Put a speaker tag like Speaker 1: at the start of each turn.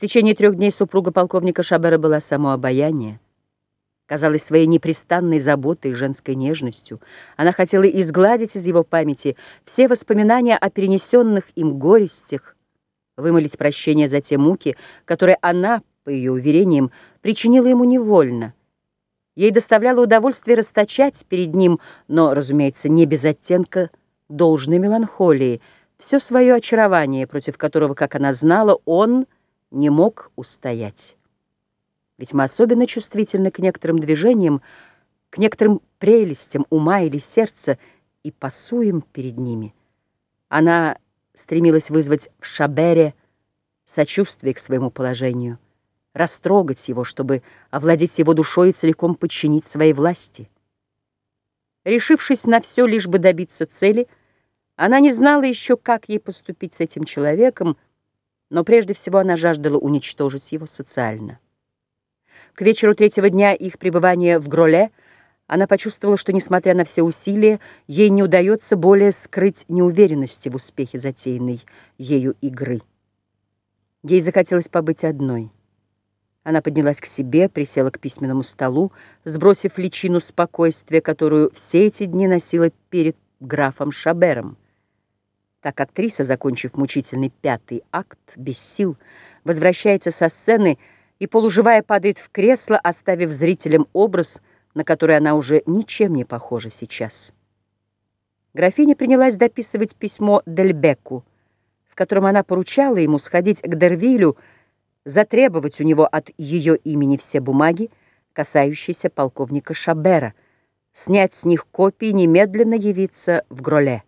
Speaker 1: течение трех дней супруга полковника Шабера была само обаяние. Казалось, своей непрестанной заботой и женской нежностью она хотела изгладить из его памяти все воспоминания о перенесенных им горестях, вымолить прощение за те муки, которые она, по ее уверениям, причинила ему невольно. Ей доставляло удовольствие расточать перед ним, но, разумеется, не без оттенка должной меланхолии, все свое очарование, против которого, как она знала, он не мог устоять. Ведь мы особенно чувствительны к некоторым движениям, к некоторым прелестям ума или сердца и пасуем перед ними. Она стремилась вызвать в Шабере сочувствие к своему положению, растрогать его, чтобы овладеть его душой и целиком подчинить своей власти. Решившись на все, лишь бы добиться цели, она не знала еще, как ей поступить с этим человеком, но прежде всего она жаждала уничтожить его социально. К вечеру третьего дня их пребывания в Гроле она почувствовала, что, несмотря на все усилия, ей не удается более скрыть неуверенности в успехе затеянной ею игры. Ей захотелось побыть одной. Она поднялась к себе, присела к письменному столу, сбросив личину спокойствия, которую все эти дни носила перед графом Шабером. Так актриса, закончив мучительный пятый акт, без сил, возвращается со сцены и, полуживая, падает в кресло, оставив зрителям образ, на который она уже ничем не похожа сейчас. Графиня принялась дописывать письмо Дельбеку, в котором она поручала ему сходить к Дервилю, затребовать у него от ее имени все бумаги, касающиеся полковника Шабера, снять с них копии, немедленно явиться в Гроле.